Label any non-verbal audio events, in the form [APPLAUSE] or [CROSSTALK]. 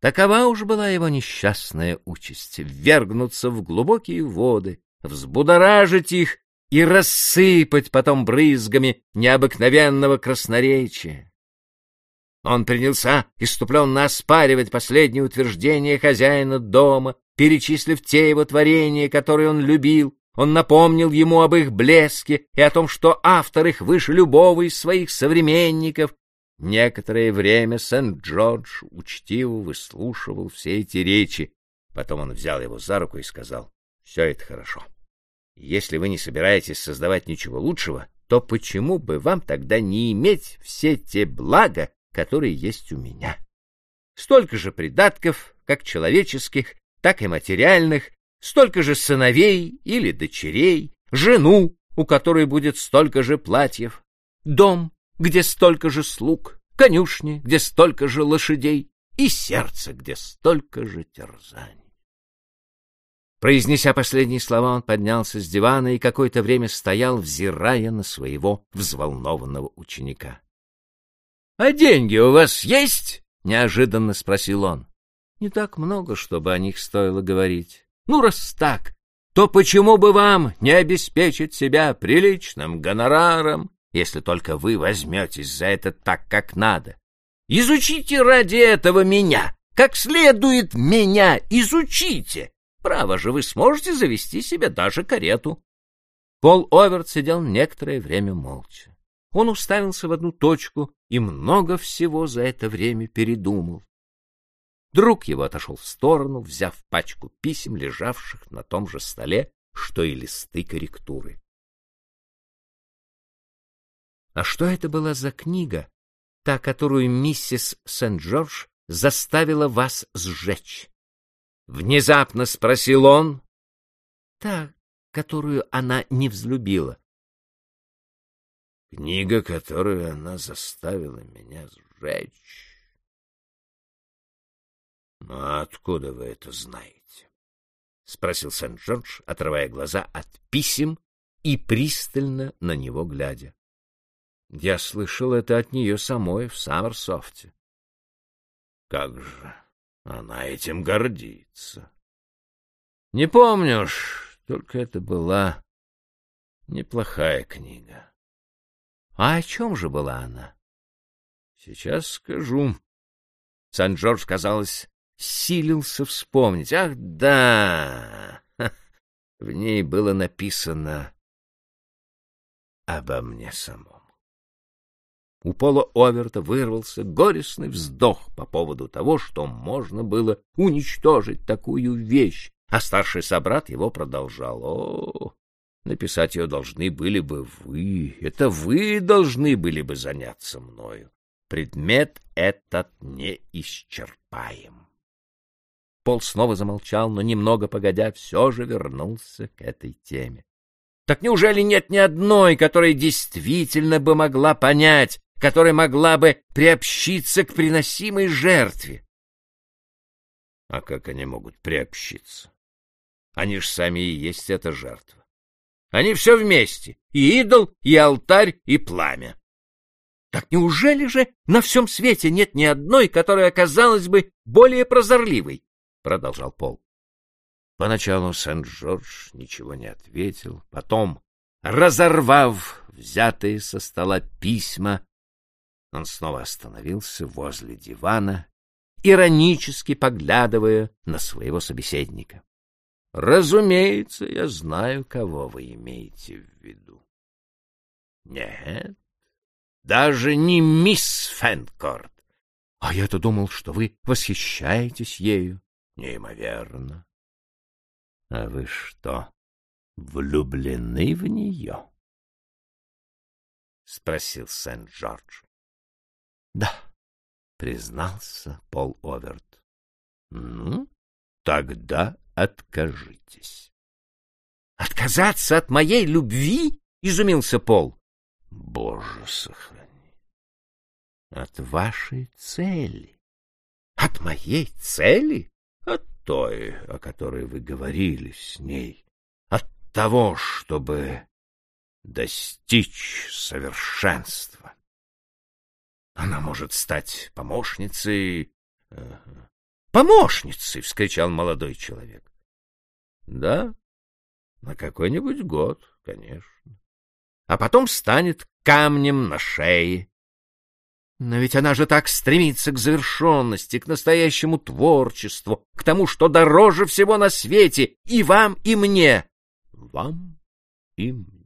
Такова уж была его несчастная участь — ввергнуться в глубокие воды, взбудоражить их и рассыпать потом брызгами необыкновенного красноречия. Он принялся иступленно оспаривать последние утверждения хозяина дома, перечислив те его творения, которые он любил. Он напомнил ему об их блеске и о том, что автор их выше любого из своих современников, Некоторое время Сент-Джордж учтиво выслушивал все эти речи. Потом он взял его за руку и сказал, «Все это хорошо. Если вы не собираетесь создавать ничего лучшего, то почему бы вам тогда не иметь все те блага, которые есть у меня? Столько же придатков, как человеческих, так и материальных, столько же сыновей или дочерей, жену, у которой будет столько же платьев, дом, где столько же слуг, конюшни, где столько же лошадей, и сердце, где столько же терзаний. Произнеся последние слова, он поднялся с дивана и какое-то время стоял, взирая на своего взволнованного ученика. — А деньги у вас есть? — неожиданно спросил он. — Не так много, чтобы о них стоило говорить. Ну, раз так, то почему бы вам не обеспечить себя приличным гонораром если только вы возьметесь за это так, как надо. Изучите ради этого меня, как следует меня изучите. Право же, вы сможете завести себе даже карету. Пол Оверт сидел некоторое время молча. Он уставился в одну точку и много всего за это время передумал. Друг его отошел в сторону, взяв пачку писем, лежавших на том же столе, что и листы корректуры. А что это была за книга, та, которую миссис Сент-Джордж заставила вас сжечь? Внезапно спросил он. Та, которую она не взлюбила. Книга, которую она заставила меня сжечь. «Ну, — Но откуда вы это знаете? — спросил Сент-Джордж, отрывая глаза от писем и пристально на него глядя. Я слышал это от нее самой в Саммерсофте. Как же она этим гордится. Не помню уж, только это была неплохая книга. А о чем же была она? Сейчас скажу. Сан-Джордж, казалось, силился вспомнить. Ах, да! [LAUGHS] В ней было написано обо мне самом. У Пола Оверта вырвался горестный вздох по поводу того, что можно было уничтожить такую вещь, а старший собрат его продолжал. О, написать ее должны были бы вы, это вы должны были бы заняться мною. Предмет этот не исчерпаем. Пол снова замолчал, но немного погодя все же вернулся к этой теме. Так неужели нет ни одной, которая действительно бы могла понять, которая могла бы приобщиться к приносимой жертве. А как они могут приобщиться? Они ж сами и есть эта жертва. Они все вместе, и идол, и алтарь, и пламя. Так неужели же на всем свете нет ни одной, которая оказалась бы более прозорливой? Продолжал Пол. Поначалу Сент-Джордж ничего не ответил, потом, разорвав взятые со стола письма, он снова остановился возле дивана, иронически поглядывая на своего собеседника. — Разумеется, я знаю, кого вы имеете в виду. — Нет, даже не мисс Фэнкорт. — А я-то думал, что вы восхищаетесь ею. — Неимоверно. — А вы что, влюблены в нее? — спросил Сент-Джордж. — Да, — признался Пол Оверт. — Ну, тогда откажитесь. — Отказаться от моей любви? — изумился Пол. — Боже, сохрани. — От вашей цели. — От моей цели? От той, о которой вы говорили с ней. От того, чтобы достичь совершенства. Она может стать помощницей, э, помощницей, — вскричал молодой человек. — Да, на какой-нибудь год, конечно. А потом станет камнем на шее. Но ведь она же так стремится к завершенности, к настоящему творчеству, к тому, что дороже всего на свете, и вам, и мне. Вам и мне.